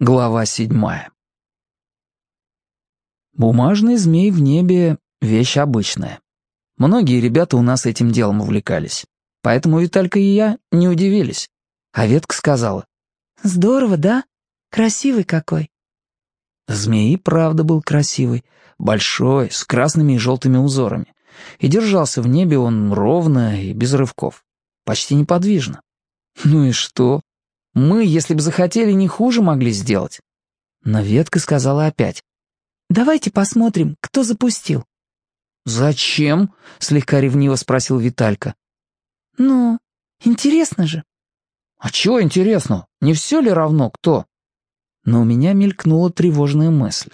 Глава седьмая. Бумажный змей в небе — вещь обычная. Многие ребята у нас этим делом увлекались. Поэтому Виталька и я не удивились. А ветка сказала. «Здорово, да? Красивый какой». Змей правда был красивый, большой, с красными и желтыми узорами. И держался в небе он ровно и без рывков. Почти неподвижно. Ну и что? Мы, если бы захотели, не хуже могли сделать. Но ветка сказала опять. «Давайте посмотрим, кто запустил». «Зачем?» — слегка ревниво спросил Виталька. «Ну, интересно же». «А чего интересно? Не все ли равно, кто?» Но у меня мелькнула тревожная мысль.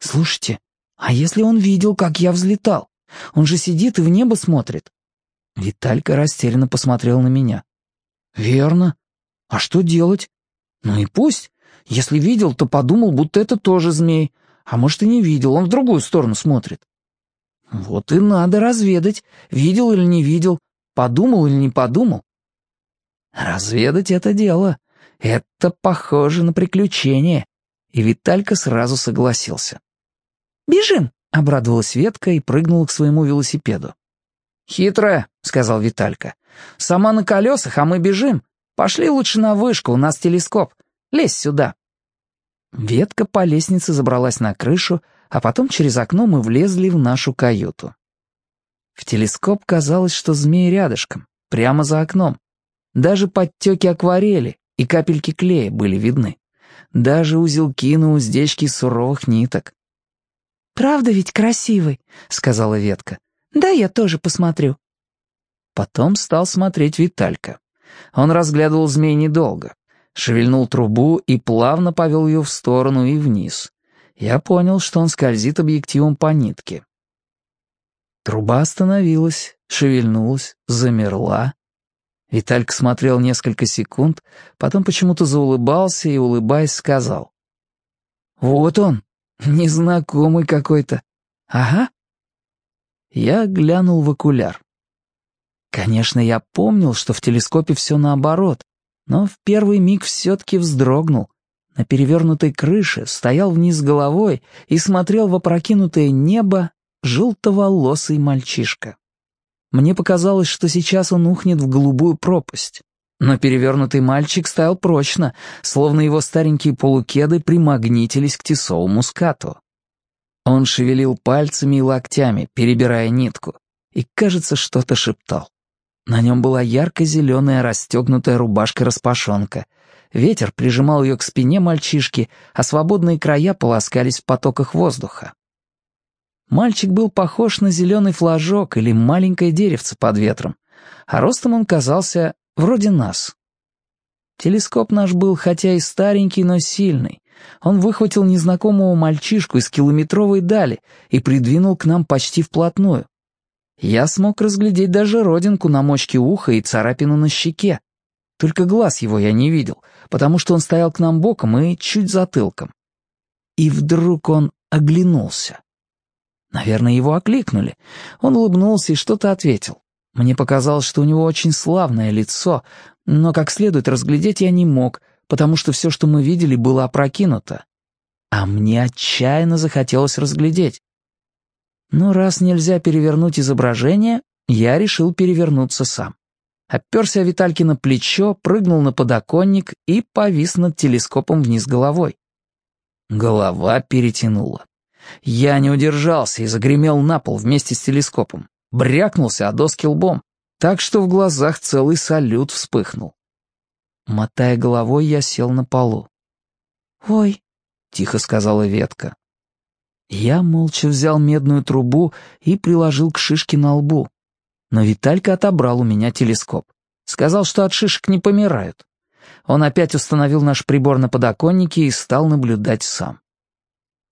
«Слушайте, а если он видел, как я взлетал? Он же сидит и в небо смотрит». Виталька растерянно посмотрел на меня. «Верно. А что делать? Ну и пусть. Если видел, то подумал, будто это тоже змей. А может и не видел, он в другую сторону смотрит. Вот и надо разведать, видел или не видел, подумал или не подумал. Разведать это дело. Это похоже на приключение. И Виталька сразу согласился. «Бежим!» — обрадовалась Ветка и прыгнула к своему велосипеду. «Хитрая», — сказал Виталька. «Сама на колесах, а мы бежим. Пошли лучше на вышку, у нас телескоп. Лезь сюда». Ветка по лестнице забралась на крышу, а потом через окно мы влезли в нашу каюту. В телескоп казалось, что змей рядышком, прямо за окном. Даже подтеки акварели и капельки клея были видны. Даже узелки на уздечке суровых ниток. «Правда ведь красивый?» — сказала ветка. «Да, я тоже посмотрю». Потом стал смотреть Виталька. Он разглядывал змей недолго. Шевельнул трубу и плавно повел ее в сторону и вниз. Я понял, что он скользит объективом по нитке. Труба остановилась, шевельнулась, замерла. Виталька смотрел несколько секунд, потом почему-то заулыбался и, улыбаясь, сказал. «Вот он, незнакомый какой-то. Ага». Я глянул в окуляр. Конечно, я помнил, что в телескопе все наоборот, но в первый миг все-таки вздрогнул. На перевернутой крыше стоял вниз головой и смотрел в опрокинутое небо желтоволосый мальчишка. Мне показалось, что сейчас он ухнет в голубую пропасть. Но перевернутый мальчик стоял прочно, словно его старенькие полукеды примагнитились к тесовому скату. Он шевелил пальцами и локтями, перебирая нитку, и, кажется, что-то шептал. На нем была ярко-зеленая расстегнутая рубашка-распашонка. Ветер прижимал ее к спине мальчишки, а свободные края полоскались в потоках воздуха. Мальчик был похож на зеленый флажок или маленькое деревце под ветром, а ростом он казался вроде нас. Телескоп наш был хотя и старенький, но сильный. Он выхватил незнакомого мальчишку из километровой дали и придвинул к нам почти вплотную. Я смог разглядеть даже родинку на мочке уха и царапину на щеке. Только глаз его я не видел, потому что он стоял к нам боком и чуть затылком. И вдруг он оглянулся. Наверное, его окликнули. Он улыбнулся и что-то ответил. Мне показалось, что у него очень славное лицо, но как следует разглядеть я не мог, потому что все, что мы видели, было опрокинуто. А мне отчаянно захотелось разглядеть. Но раз нельзя перевернуть изображение, я решил перевернуться сам. Оперся Витальки на плечо, прыгнул на подоконник и повис над телескопом вниз головой. Голова перетянула. Я не удержался и загремел на пол вместе с телескопом. Брякнулся о доски лбом, так что в глазах целый салют вспыхнул. Мотая головой, я сел на полу. «Ой», — тихо сказала ветка. Я молча взял медную трубу и приложил к шишке на лбу. Но Виталька отобрал у меня телескоп. Сказал, что от шишек не помирают. Он опять установил наш прибор на подоконнике и стал наблюдать сам.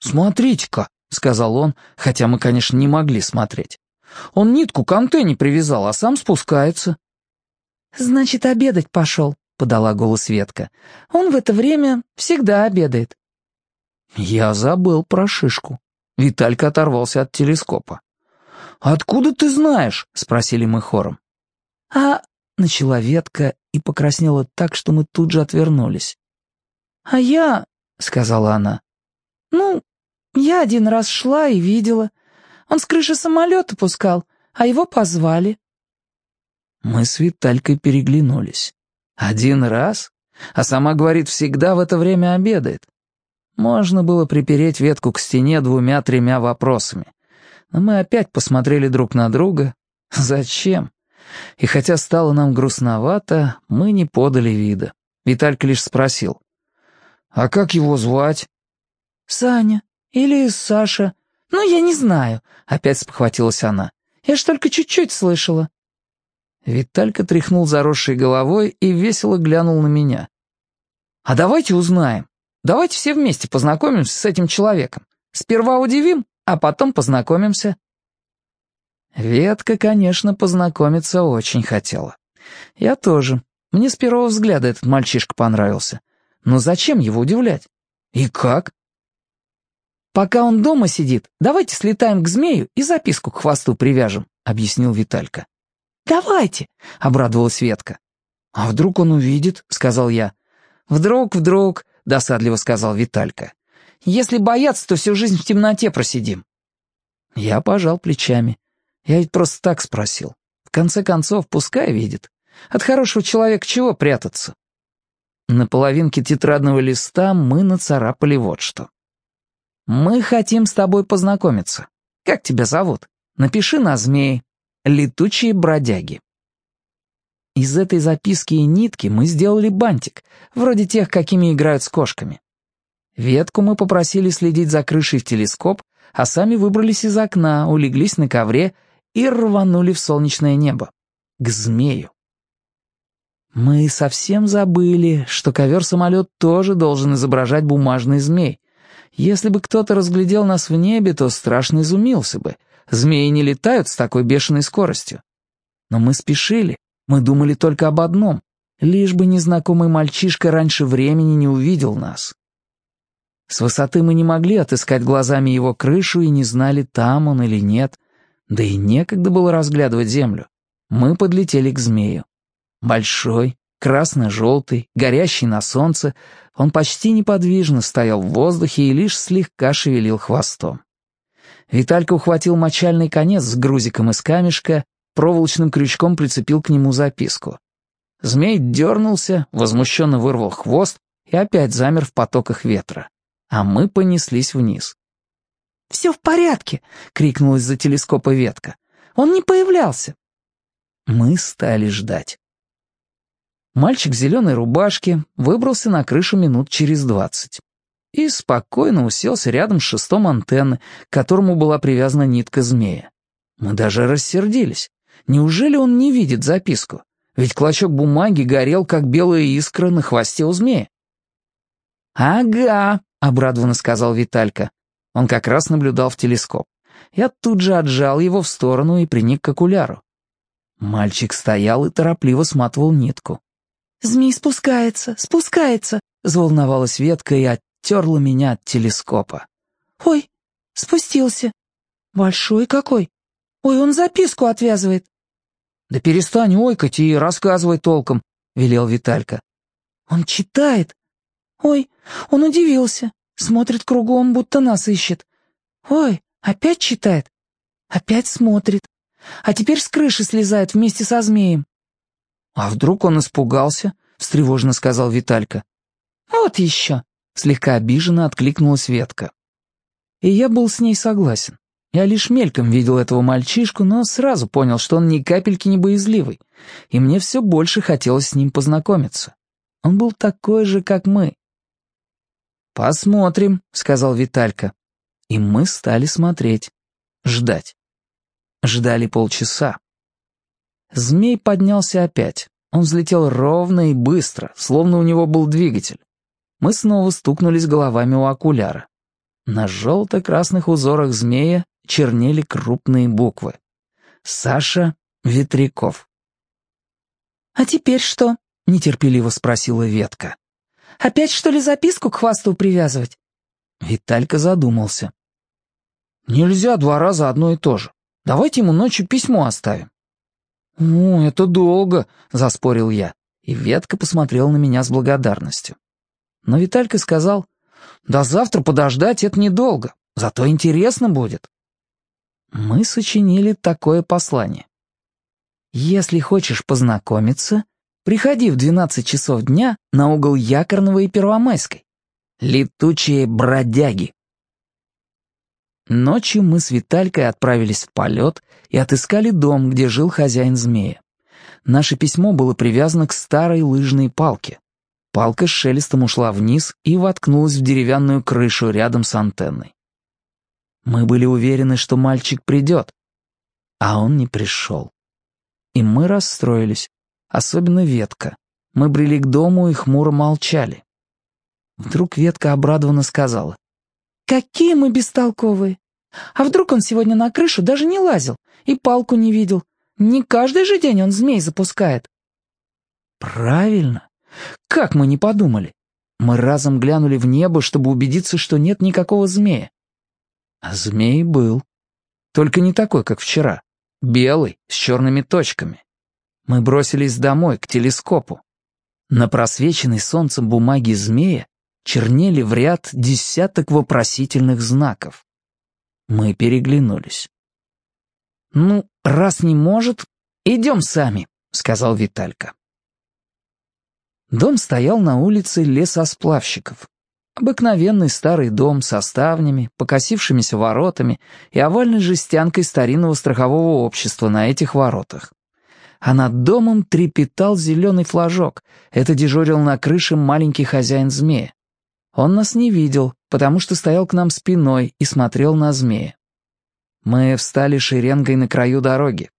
«Смотрите-ка», — сказал он, хотя мы, конечно, не могли смотреть. «Он нитку к антенне привязал, а сам спускается». «Значит, обедать пошел», — подала голос Ветка. «Он в это время всегда обедает». Я забыл про шишку. Виталька оторвался от телескопа. «Откуда ты знаешь?» — спросили мы хором. «А...» — начала ветка и покраснела так, что мы тут же отвернулись. «А я... сказала она. «Ну, я один раз шла и видела. Он с крыши самолета пускал, а его позвали». Мы с Виталькой переглянулись. «Один раз? А сама, говорит, всегда в это время обедает. Можно было припереть ветку к стене двумя-тремя вопросами. Но мы опять посмотрели друг на друга. Зачем? И хотя стало нам грустновато, мы не подали вида. Виталька лишь спросил. «А как его звать?» «Саня или Саша. Ну, я не знаю», — опять спохватилась она. «Я ж только чуть-чуть слышала». Виталька тряхнул заросшей головой и весело глянул на меня. «А давайте узнаем. Давайте все вместе познакомимся с этим человеком. Сперва удивим, а потом познакомимся». Ветка, конечно, познакомиться очень хотела. Я тоже. Мне с первого взгляда этот мальчишка понравился. Но зачем его удивлять? И как? «Пока он дома сидит, давайте слетаем к змею и записку к хвосту привяжем», — объяснил Виталька. «Давайте», — обрадовалась Ветка. «А вдруг он увидит?» — сказал я. «Вдруг, вдруг», — досадливо сказал Виталька. «Если бояться, то всю жизнь в темноте просидим». Я пожал плечами. Я ведь просто так спросил. В конце концов, пускай видит. От хорошего человека чего прятаться? На половинке тетрадного листа мы нацарапали вот что. «Мы хотим с тобой познакомиться. Как тебя зовут? Напиши на змеи. Летучие бродяги». Из этой записки и нитки мы сделали бантик, вроде тех, какими играют с кошками. Ветку мы попросили следить за крышей в телескоп, а сами выбрались из окна, улеглись на ковре и рванули в солнечное небо. К змею. Мы совсем забыли, что ковер-самолет тоже должен изображать бумажный змей. Если бы кто-то разглядел нас в небе, то страшно изумился бы. Змеи не летают с такой бешеной скоростью. Но мы спешили, мы думали только об одном — лишь бы незнакомый мальчишка раньше времени не увидел нас. С высоты мы не могли отыскать глазами его крышу и не знали, там он или нет. Да и некогда было разглядывать землю. Мы подлетели к змею. Большой, красно-желтый, горящий на солнце, он почти неподвижно стоял в воздухе и лишь слегка шевелил хвостом. Виталька ухватил мочальный конец с грузиком из камешка, проволочным крючком прицепил к нему записку. Змей дернулся, возмущенно вырвал хвост и опять замер в потоках ветра. А мы понеслись вниз. «Все в порядке!» — крикнула из-за телескопа ветка. «Он не появлялся!» Мы стали ждать. Мальчик в зеленой рубашке выбрался на крышу минут через двадцать и спокойно уселся рядом с шестом антенны, к которому была привязана нитка змея. Мы даже рассердились. Неужели он не видит записку? Ведь клочок бумаги горел, как белая искра на хвосте у змея. «Ага», — обрадованно сказал Виталька. Он как раз наблюдал в телескоп. Я тут же отжал его в сторону и приник к окуляру. Мальчик стоял и торопливо сматывал нитку. «Змей спускается, спускается!» — заволновалась ветка и оттерла меня от телескопа. «Ой, спустился. Большой какой. Ой, он записку отвязывает». «Да перестань ойкать и рассказывай толком», — велел Виталька. «Он читает. Ой, он удивился. Смотрит кругом, будто нас ищет. Ой, опять читает. Опять смотрит. А теперь с крыши слезает вместе со змеем. «А вдруг он испугался?» — встревоженно сказал Виталька. «Вот еще!» — слегка обиженно откликнулась ветка. И я был с ней согласен. Я лишь мельком видел этого мальчишку, но сразу понял, что он ни капельки не боязливый, и мне все больше хотелось с ним познакомиться. Он был такой же, как мы. «Посмотрим», — сказал Виталька. И мы стали смотреть. Ждать. Ждали полчаса. Змей поднялся опять. Он взлетел ровно и быстро, словно у него был двигатель. Мы снова стукнулись головами у окуляра. На желто-красных узорах змея чернели крупные буквы. Саша Ветряков. «А теперь что?» — нетерпеливо спросила ветка. «Опять, что ли, записку к хвосту привязывать?» Виталька задумался. «Нельзя два раза одно и то же. Давайте ему ночью письмо оставим». «Ну, это долго», — заспорил я, и ветка посмотрела на меня с благодарностью. Но Виталька сказал, До завтра подождать это недолго, зато интересно будет. Мы сочинили такое послание. Если хочешь познакомиться, приходи в 12 часов дня на угол Якорного и Первомайской. Летучие бродяги. Ночью мы с Виталькой отправились в полет и отыскали дом, где жил хозяин змея. Наше письмо было привязано к старой лыжной палке. Палка с шелестом ушла вниз и воткнулась в деревянную крышу рядом с антенной. Мы были уверены, что мальчик придет, а он не пришел. И мы расстроились, особенно Ветка. Мы брели к дому и хмуро молчали. Вдруг Ветка обрадованно сказала. «Какие мы бестолковые! А вдруг он сегодня на крышу даже не лазил и палку не видел? Не каждый же день он змей запускает». «Правильно. Как мы не подумали? Мы разом глянули в небо, чтобы убедиться, что нет никакого змея. А змей был. Только не такой, как вчера. Белый, с черными точками. Мы бросились домой, к телескопу. На просвеченной солнцем бумаге змея чернели в ряд десяток вопросительных знаков. Мы переглянулись. «Ну, раз не может, идем сами», — сказал Виталька. Дом стоял на улице лесосплавщиков. Обыкновенный старый дом со ставнями, покосившимися воротами и овальной жестянкой старинного страхового общества на этих воротах. А над домом трепетал зеленый флажок. Это дежурил на крыше маленький хозяин змея. Он нас не видел, потому что стоял к нам спиной и смотрел на змея. Мы встали шеренгой на краю дороги.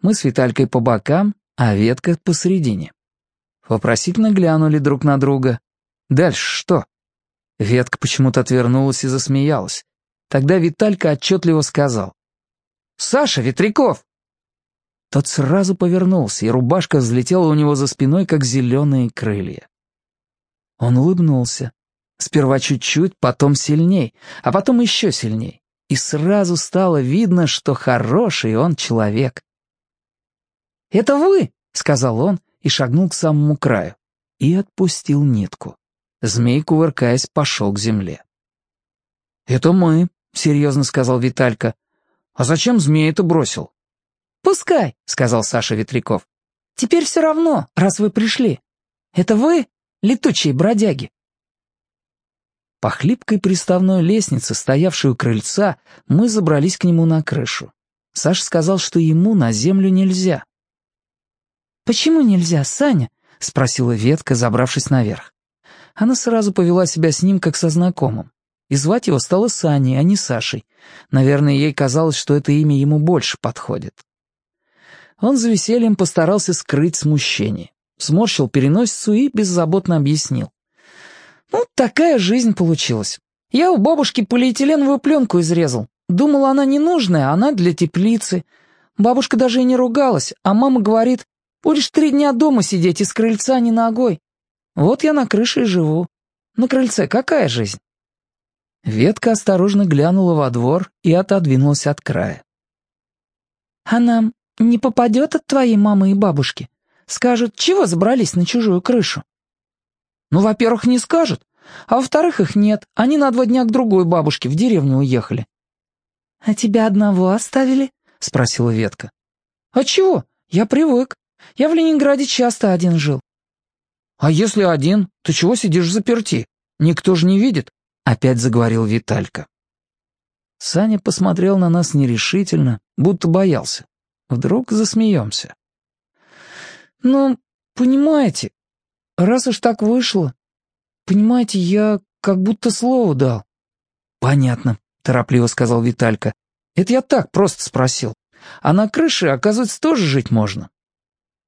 Мы с Виталькой по бокам, а ветка посередине. Вопросительно глянули друг на друга. Дальше что? Ветка почему-то отвернулась и засмеялась. Тогда Виталька отчетливо сказал. «Саша Ветряков!» Тот сразу повернулся, и рубашка взлетела у него за спиной, как зеленые крылья. Он улыбнулся. Сперва чуть-чуть, потом сильней, а потом еще сильней. И сразу стало видно, что хороший он человек. «Это вы!» — сказал он и шагнул к самому краю. И отпустил нитку. Змей, кувыркаясь, пошел к земле. «Это мы», — серьезно сказал Виталька. «А зачем змей это бросил?» «Пускай», — сказал Саша Ветряков. «Теперь все равно, раз вы пришли. Это вы, летучие бродяги?» По хлипкой приставной лестнице, стоявшей у крыльца, мы забрались к нему на крышу. Саша сказал, что ему на землю нельзя. «Почему нельзя, Саня?» — спросила ветка, забравшись наверх. Она сразу повела себя с ним, как со знакомым. И звать его стало Саней, а не Сашей. Наверное, ей казалось, что это имя ему больше подходит. Он за весельем постарался скрыть смущение. Сморщил переносицу и беззаботно объяснил. «Ну, такая жизнь получилась. Я у бабушки полиэтиленовую пленку изрезал. Думала, она ненужная, а она для теплицы. Бабушка даже и не ругалась, а мама говорит, Будешь три дня дома сидеть и с крыльца ни ногой. Вот я на крыше и живу. На крыльце какая жизнь?» Ветка осторожно глянула во двор и отодвинулась от края. «А нам не попадет от твоей мамы и бабушки? Скажут, чего забрались на чужую крышу?» «Ну, во-первых, не скажут, а во-вторых, их нет. Они на два дня к другой бабушке в деревню уехали». «А тебя одного оставили?» — спросила Ветка. «А чего? Я привык. Я в Ленинграде часто один жил». «А если один, то чего сидишь заперти? Никто же не видит», — опять заговорил Виталька. Саня посмотрел на нас нерешительно, будто боялся. Вдруг засмеемся. «Ну, понимаете, раз уж так вышло, понимаете, я как будто слово дал». «Понятно», — торопливо сказал Виталька. «Это я так просто спросил. А на крыше, оказывается, тоже жить можно.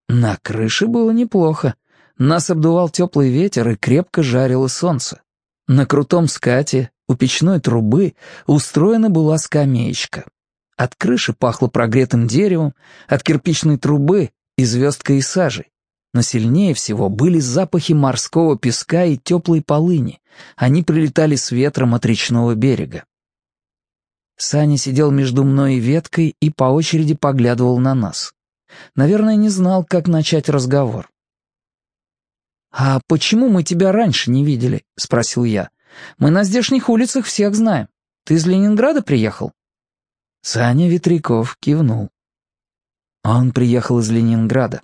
На крыше было неплохо. Нас обдувал теплый ветер и крепко жарило солнце. На крутом скате у печной трубы устроена была скамеечка. От крыши пахло прогретым деревом, от кирпичной трубы — и звездкой и сажей. Но сильнее всего были запахи морского песка и теплой полыни. Они прилетали с ветром от речного берега. Саня сидел между мной и веткой и по очереди поглядывал на нас. Наверное, не знал, как начать разговор. «А почему мы тебя раньше не видели?» — спросил я. Мы на здешних улицах всех знаем. Ты из Ленинграда приехал?» Саня Ветряков кивнул. Он приехал из Ленинграда.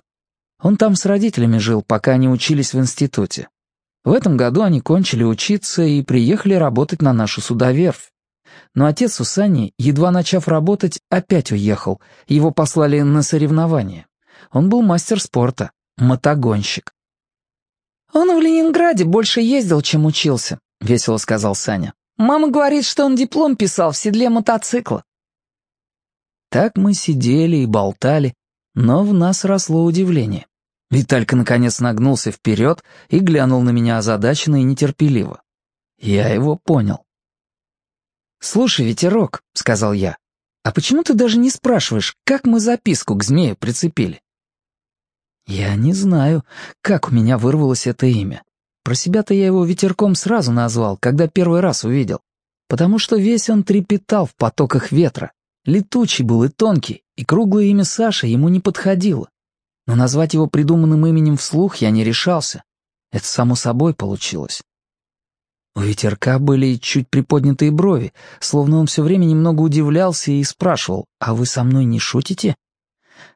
Он там с родителями жил, пока они учились в институте. В этом году они кончили учиться и приехали работать на нашу судоверфь. Но отец у Сани, едва начав работать, опять уехал. Его послали на соревнования. Он был мастер спорта, мотогонщик. «Он в Ленинграде больше ездил, чем учился», — весело сказал Саня. «Мама говорит, что он диплом писал в седле мотоцикла». Так мы сидели и болтали, но в нас росло удивление. Виталька наконец нагнулся вперед и глянул на меня озадаченно и нетерпеливо. Я его понял. «Слушай, ветерок», — сказал я, — «а почему ты даже не спрашиваешь, как мы записку к змею прицепили?» Я не знаю, как у меня вырвалось это имя. Про себя-то я его ветерком сразу назвал, когда первый раз увидел, потому что весь он трепетал в потоках ветра. Летучий был и тонкий, и круглое имя Саша ему не подходило но назвать его придуманным именем вслух я не решался. Это само собой получилось. У ветерка были чуть приподнятые брови, словно он все время немного удивлялся и спрашивал, «А вы со мной не шутите?»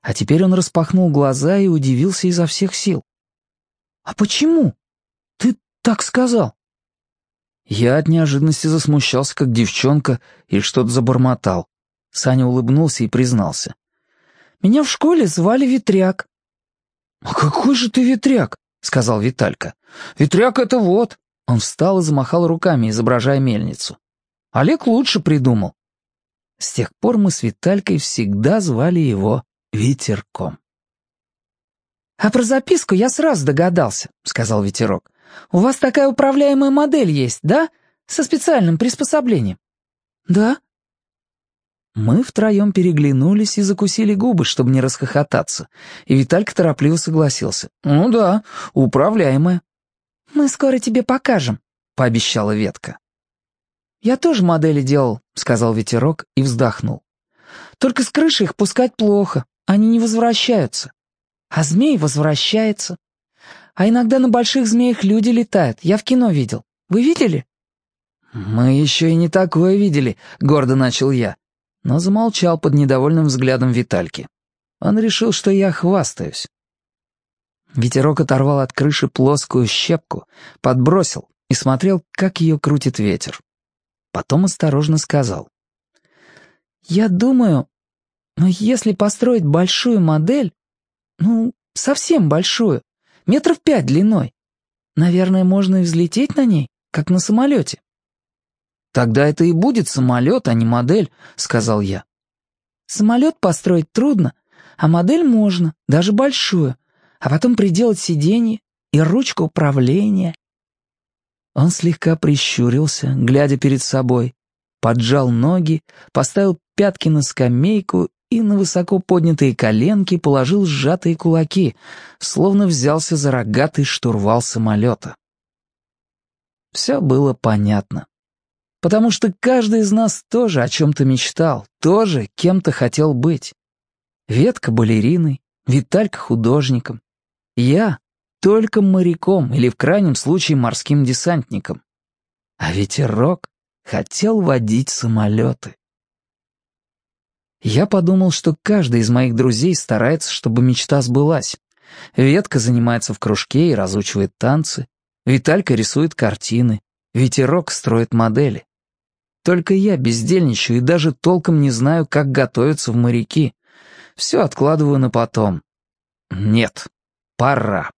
А теперь он распахнул глаза и удивился изо всех сил. «А почему? Ты так сказал?» Я от неожиданности засмущался, как девчонка, и что-то забормотал. Саня улыбнулся и признался. «Меня в школе звали Ветряк. «А какой же ты ветряк?» — сказал Виталька. «Ветряк — это вот». Он встал и замахал руками, изображая мельницу. Олег лучше придумал. С тех пор мы с Виталькой всегда звали его Ветерком. «А про записку я сразу догадался», — сказал Ветерок. «У вас такая управляемая модель есть, да? Со специальным приспособлением». «Да», мы втроем переглянулись и закусили губы, чтобы не расхохотаться. И Виталька торопливо согласился. «Ну да, управляемая». «Мы скоро тебе покажем», — пообещала ветка. «Я тоже модели делал», — сказал ветерок и вздохнул. «Только с крыши их пускать плохо, они не возвращаются. А змей возвращается. А иногда на больших змеях люди летают, я в кино видел. Вы видели?» «Мы еще и не такое видели», — гордо начал я но замолчал под недовольным взглядом Витальки. Он решил, что я хвастаюсь. Ветерок оторвал от крыши плоскую щепку, подбросил и смотрел, как ее крутит ветер. Потом осторожно сказал. «Я думаю, ну если построить большую модель, ну, совсем большую, метров пять длиной, наверное, можно и взлететь на ней, как на самолете. «Тогда это и будет самолет, а не модель», — сказал я. «Самолет построить трудно, а модель можно, даже большую, а потом приделать сиденье и ручку управления». Он слегка прищурился, глядя перед собой, поджал ноги, поставил пятки на скамейку и на высоко поднятые коленки положил сжатые кулаки, словно взялся за рогатый штурвал самолета. Все было понятно потому что каждый из нас тоже о чем-то мечтал, тоже кем-то хотел быть. Ветка балериной, Виталька художником. Я только моряком или в крайнем случае морским десантником. А ветерок хотел водить самолеты. Я подумал, что каждый из моих друзей старается, чтобы мечта сбылась. Ветка занимается в кружке и разучивает танцы. Виталька рисует картины. Ветерок строит модели. Только я бездельничаю и даже толком не знаю, как готовиться в моряки. Все откладываю на потом. Нет, пора.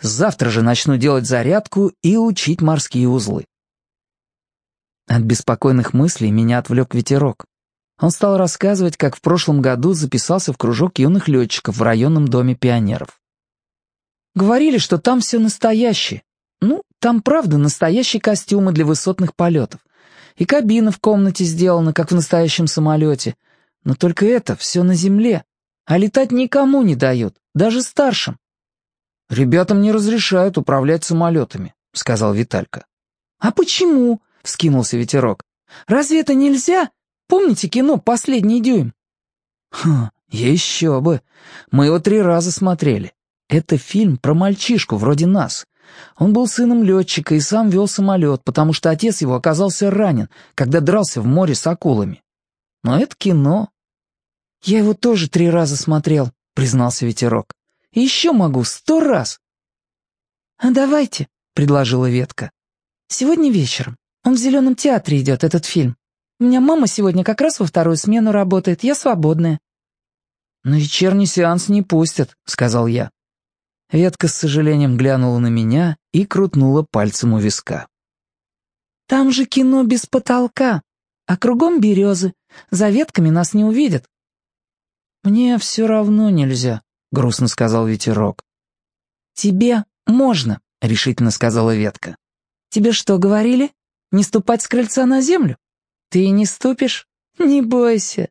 Завтра же начну делать зарядку и учить морские узлы. От беспокойных мыслей меня отвлек ветерок. Он стал рассказывать, как в прошлом году записался в кружок юных летчиков в районном доме пионеров. Говорили, что там все настоящее. Ну, там правда настоящие костюмы для высотных полетов. И кабина в комнате сделана, как в настоящем самолете. Но только это все на земле. А летать никому не дают, даже старшим. «Ребятам не разрешают управлять самолетами», — сказал Виталька. «А почему?» — вскинулся ветерок. «Разве это нельзя? Помните кино «Последний дюйм»?» «Хм, еще бы. Мы его три раза смотрели. Это фильм про мальчишку вроде нас. Он был сыном летчика и сам вел самолет, потому что отец его оказался ранен, когда дрался в море с акулами. Но это кино. «Я его тоже три раза смотрел», — признался ветерок. «И еще могу сто раз». «А давайте», — предложила ветка. «Сегодня вечером. Он в Зеленом театре идет, этот фильм. У меня мама сегодня как раз во вторую смену работает, я свободная». «На вечерний сеанс не пустят», — сказал я. Ветка с сожалением глянула на меня и крутнула пальцем у виска. «Там же кино без потолка, а кругом березы. За ветками нас не увидят». «Мне все равно нельзя», — грустно сказал ветерок. «Тебе можно», — решительно сказала ветка. «Тебе что, говорили? Не ступать с крыльца на землю? Ты не ступишь? Не бойся,